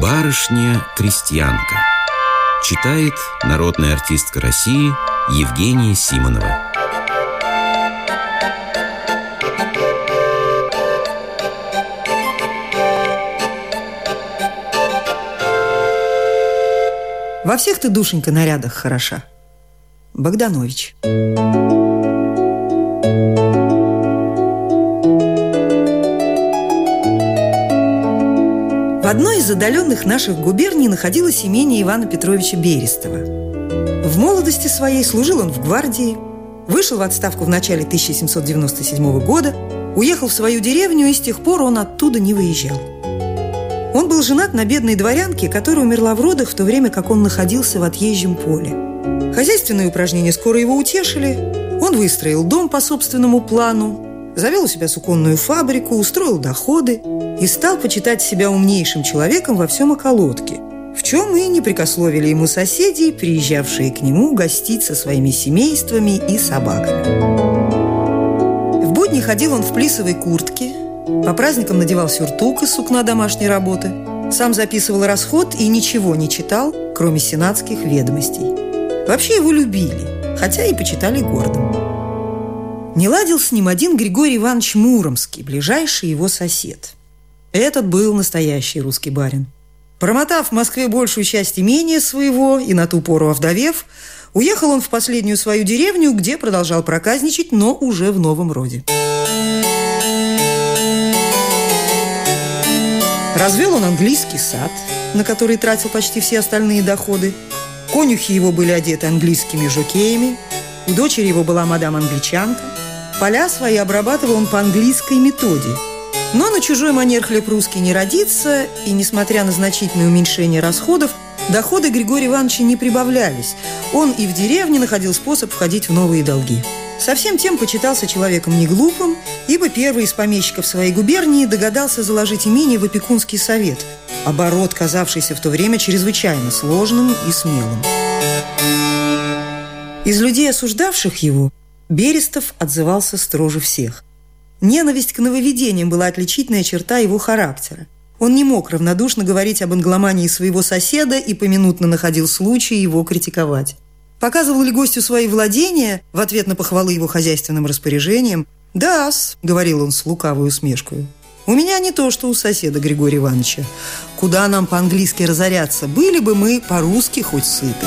Барышня-крестьянка Читает народная артистка России Евгения Симонова Во всех ты, душенька, нарядах хороша. Богданович. В одной из отдаленных наших губерний находилось имение Ивана Петровича Берестова. В молодости своей служил он в гвардии, вышел в отставку в начале 1797 года, уехал в свою деревню, и с тех пор он оттуда не выезжал. Он был женат на бедной дворянке, которая умерла в родах в то время, как он находился в отъезжем поле. Хозяйственные упражнения скоро его утешили. Он выстроил дом по собственному плану, завел у себя суконную фабрику, устроил доходы – и стал почитать себя умнейшим человеком во всем околотке, в чем и не прикословили ему соседи, приезжавшие к нему гостить со своими семействами и собаками. В будни ходил он в плисовой куртке, по праздникам надевал сюртук из сукна домашней работы, сам записывал расход и ничего не читал, кроме сенатских ведомостей. Вообще его любили, хотя и почитали гордым. Не ладил с ним один Григорий Иванович Муромский, ближайший его сосед – этот был настоящий русский барин. Промотав в Москве большую часть имения своего и на ту пору овдовев, уехал он в последнюю свою деревню, где продолжал проказничать, но уже в новом роде. Развел он английский сад, на который тратил почти все остальные доходы. Конюхи его были одеты английскими жокеями. У дочери его была мадам-англичанка. Поля свои обрабатывал он по английской методе – но на чужой манер хлеб русский не родится, и, несмотря на значительное уменьшение расходов, доходы Григория Ивановича не прибавлялись. Он и в деревне находил способ входить в новые долги. Совсем тем почитался человеком не глупым, ибо первый из помещиков своей губернии догадался заложить имение в опекунский совет, оборот, казавшийся в то время чрезвычайно сложным и смелым. Из людей, осуждавших его, Берестов отзывался строже всех – Ненависть к нововведениям была отличительная черта его характера. Он не мог равнодушно говорить об англомании своего соседа и поминутно находил случай его критиковать. Показывал ли гостю свои владения в ответ на похвалы его хозяйственным распоряжением? «Да-с», — говорил он с лукавой усмешкой. «У меня не то, что у соседа Григория Ивановича. Куда нам по-английски разоряться? Были бы мы по-русски хоть сыты».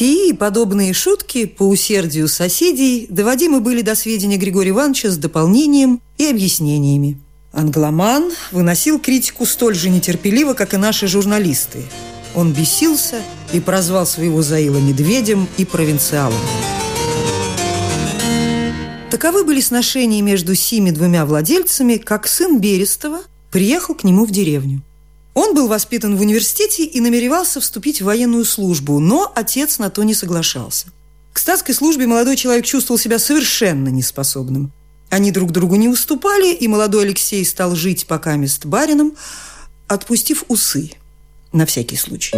Сии и подобные шутки по усердию соседей доводимы были до сведения Григория Ивановича с дополнением и объяснениями. Англоман выносил критику столь же нетерпеливо, как и наши журналисты. Он бесился и прозвал своего Заила медведем и провинциалом. Таковы были сношения между сими двумя владельцами, как сын Берестова приехал к нему в деревню. Он был воспитан в университете и намеревался вступить в военную службу, но отец на то не соглашался. К статской службе молодой человек чувствовал себя совершенно неспособным. Они друг другу не уступали, и молодой Алексей стал жить пока мест барином, отпустив усы на всякий случай.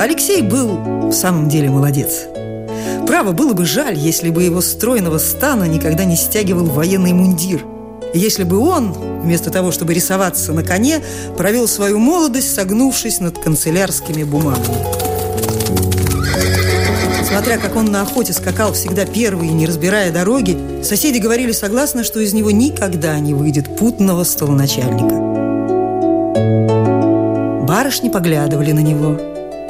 Алексей был в самом деле молодец – Право, было бы жаль, если бы его стройного стана никогда не стягивал военный мундир. Если бы он, вместо того, чтобы рисоваться на коне, провел свою молодость, согнувшись над канцелярскими бумагами. Смотря как он на охоте скакал всегда первый, не разбирая дороги, соседи говорили согласно, что из него никогда не выйдет путного столоначальника. Барышни поглядывали на него,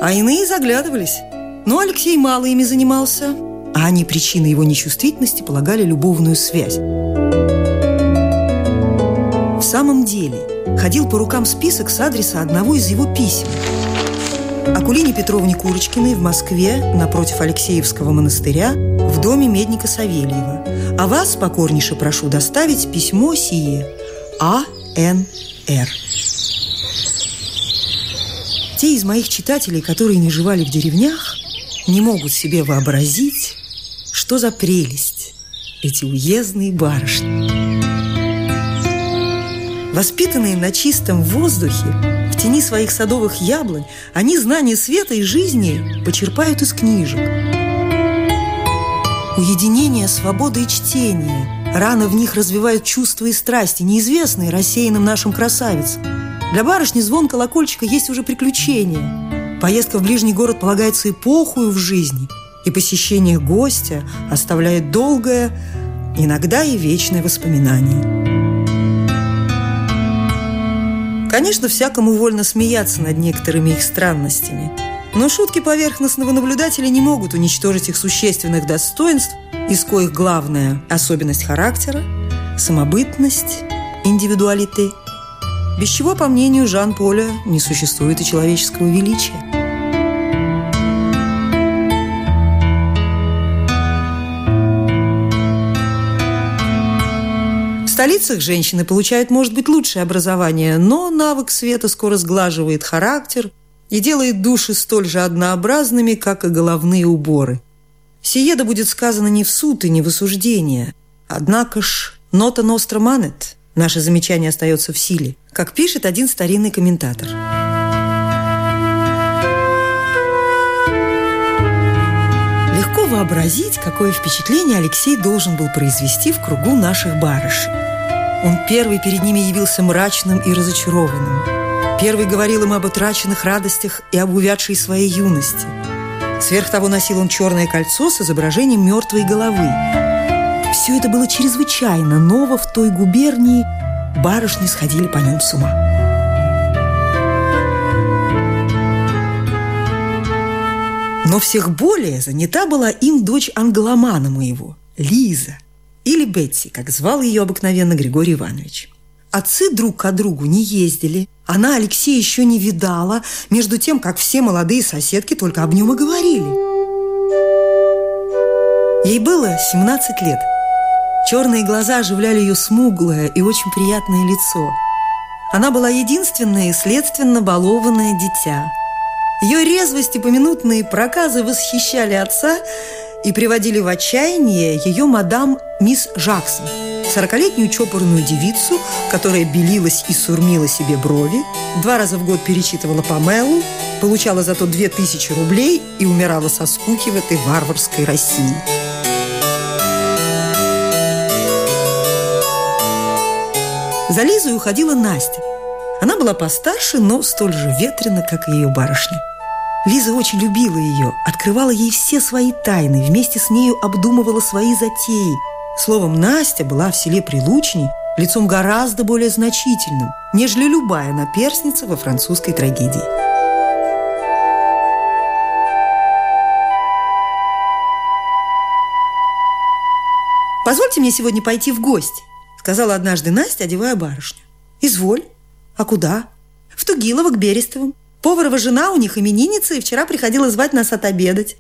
а иные заглядывались. Но Алексей мало ими занимался, а они причиной его нечувствительности полагали любовную связь. В самом деле, ходил по рукам список с адреса одного из его писем. Акулине Петровне Курочкиной в Москве, напротив Алексеевского монастыря, в доме медника Савельева. А вас покорнейше прошу доставить письмо сие А.Н.Р. Те из моих читателей, которые не живали в деревнях, не могут себе вообразить, что за прелесть эти уездные барышни. Воспитанные на чистом воздухе, в тени своих садовых яблонь, они знания света и жизни почерпают из книжек. Уединение, свобода и чтение. Рано в них развивают чувства и страсти, неизвестные рассеянным нашим красавицам. Для барышни звон колокольчика есть уже приключение. Поездка в ближний город полагается эпохую в жизни, и посещение гостя оставляет долгое, иногда и вечное воспоминание. Конечно, всякому вольно смеяться над некоторыми их странностями. Но шутки поверхностного наблюдателя не могут уничтожить их существенных достоинств, из коих главная особенность характера – самобытность, индивидуалите, без чего, по мнению Жан-Поля, не существует и человеческого величия. столицах женщины получают, может быть, лучшее образование, но навык света скоро сглаживает характер и делает души столь же однообразными, как и головные уборы. Сие да будет сказано не в суд и не в осуждение. Однако ж, нота ностра манет, наше замечание остается в силе, как пишет один старинный комментатор. Легко вообразить, какое впечатление Алексей должен был произвести в кругу наших барышей. Он первый перед ними явился мрачным и разочарованным. Первый говорил им об утраченных радостях и об увядшей своей юности. Сверх того носил он черное кольцо с изображением мертвой головы. Все это было чрезвычайно ново в той губернии, барышни сходили по нем с ума. Но всех более занята была им дочь англомана моего, Лиза – или Бетси, как звал ее обыкновенно Григорий Иванович. Отцы друг к другу не ездили. Она Алексея еще не видала, между тем, как все молодые соседки только об нем и говорили. Ей было 17 лет. Черные глаза оживляли ее смуглое и очень приятное лицо. Она была единственное и следственно балованное дитя. Ее резвость и поминутные проказы восхищали отца, и приводили в отчаяние ее мадам мисс Жаксон, сорокалетнюю чопорную девицу, которая белилась и сурмила себе брови, два раза в год перечитывала Памелу, получала зато две тысячи рублей и умирала со скуки в этой варварской России. За Лизой уходила Настя. Она была постарше, но столь же ветрена, как и ее барышня. Лиза очень любила ее, открывала ей все свои тайны, вместе с нею обдумывала свои затеи. Словом, Настя была в селе Прилучней лицом гораздо более значительным, нежели любая наперсница во французской трагедии. «Позвольте мне сегодня пойти в гости», — сказала однажды Настя, одевая барышню. «Изволь. А куда?» «В Тугилово к Берестовым. Поварова жена у них именинница, и вчера приходила звать нас отобедать.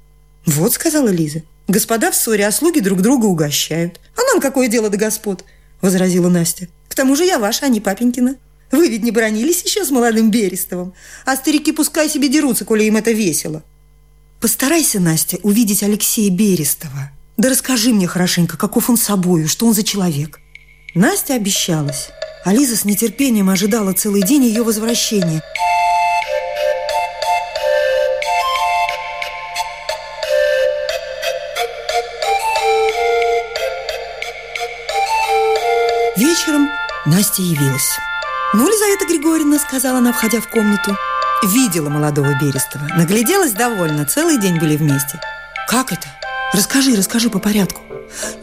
«Вот», — сказала Лиза, — «господа в ссоре, а слуги друг друга угощают». «А нам какое дело до господ?» — возразила Настя. «К тому же я ваша, а не папенькина. Вы ведь не бронились еще с молодым Берестовым, а старики пускай себе дерутся, коли им это весело». «Постарайся, Настя, увидеть Алексея Берестова. Да расскажи мне хорошенько, каков он собою, что он за человек». Настя обещалась. А с нетерпением ожидала целый день ее возвращения – Вечером Настя явилась. «Ну, Лизавета Григорьевна», — сказала она, входя в комнату, видела молодого Берестова. Нагляделась довольно, целый день были вместе. «Как это? Расскажи, расскажи по порядку».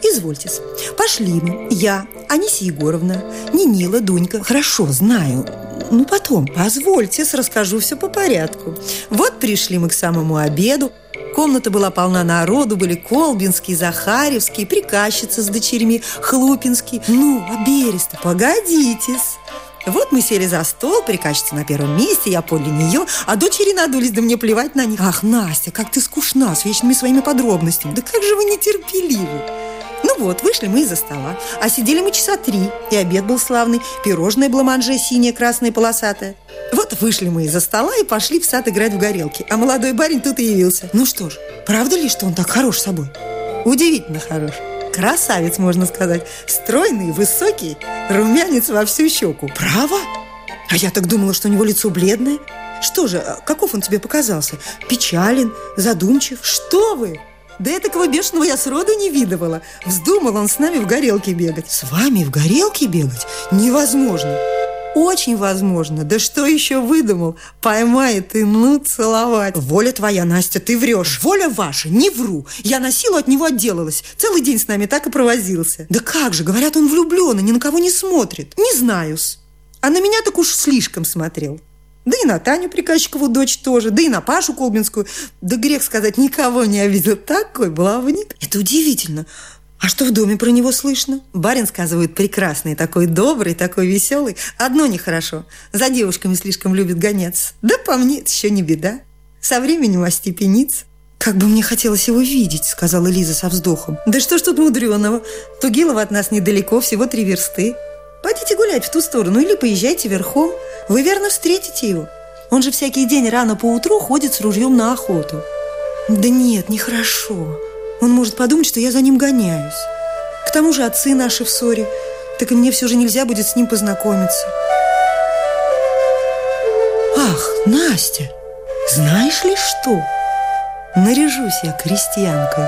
«Извольтесь. Пошли мы. Я, Анисия Егоровна, Нинила, Дунька. Хорошо, знаю. Ну, потом. Позвольте, расскажу все по порядку. Вот пришли мы к самому обеду. Комната была полна народу, были Колбинский, Захаревский, приказчица с дочерьми, Хлупинский. Ну, а Береста, погодитесь. Вот мы сели за стол, приказчица на первом месте, я подле нее, а дочери надулись, да мне плевать на них. Ах, Настя, как ты скучна с вечными своими подробностями. Да как же вы нетерпеливы. Ну вот, вышли мы из-за стола. А сидели мы часа три, и обед был славный. Пирожное бламанже синее, красное, полосатое. Вот вышли мы из-за стола и пошли в сад играть в горелки. А молодой барин тут и явился. Ну что ж, правда ли, что он так хорош собой? Удивительно хорош. Красавец, можно сказать. Стройный, высокий, румянец во всю щеку. Право? А я так думала, что у него лицо бледное. Что же, каков он тебе показался? Печален, задумчив? Что вы? Да этакого бешеного я сроду не видывала. Вздумал он с нами в горелке бегать. С вами в горелке бегать? Невозможно. Очень возможно. Да что еще выдумал? Поймает и ну целовать. Воля твоя, Настя, ты врешь. Воля ваша, не вру. Я на силу от него отделалась. Целый день с нами так и провозился. Да как же, говорят, он влюблен и ни на кого не смотрит. Не знаю-с. А на меня так уж слишком смотрел. Да и на Таню Приказчикову дочь тоже, да и на Пашу Колбинскую. Да грех сказать, никого не обидел. Такой баловник. Это удивительно. А что в доме про него слышно? Барин, сказывает, прекрасный, такой добрый, такой веселый. Одно нехорошо. За девушками слишком любит гоняться. Да по мне это еще не беда. Со временем остепенится. «Как бы мне хотелось его видеть», — сказала Лиза со вздохом. «Да что ж тут мудреного? Тугилова от нас недалеко, всего три версты. Пойдите гулять в ту сторону или поезжайте верхом. Вы верно встретите его. Он же всякий день рано поутру ходит с ружьем на охоту». «Да нет, нехорошо. Он может подумать, что я за ним гоняюсь. К тому же отцы наши в ссоре. Так и мне все же нельзя будет с ним познакомиться. Ах, Настя, знаешь ли что? Наряжусь я крестьянкой.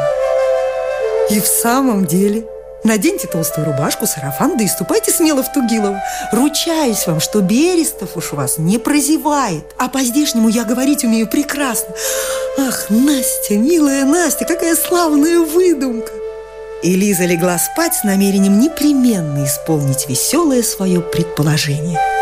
И в самом деле... Наденьте толстую рубашку, сарафан, да и ступайте смело в Тугилово. Ручаюсь вам, что Берестов уж вас не прозевает. А по-здешнему я говорить умею прекрасно. Ах, Настя, милая Настя, какая славная выдумка. И Лиза легла спать с намерением непременно исполнить веселое свое предположение –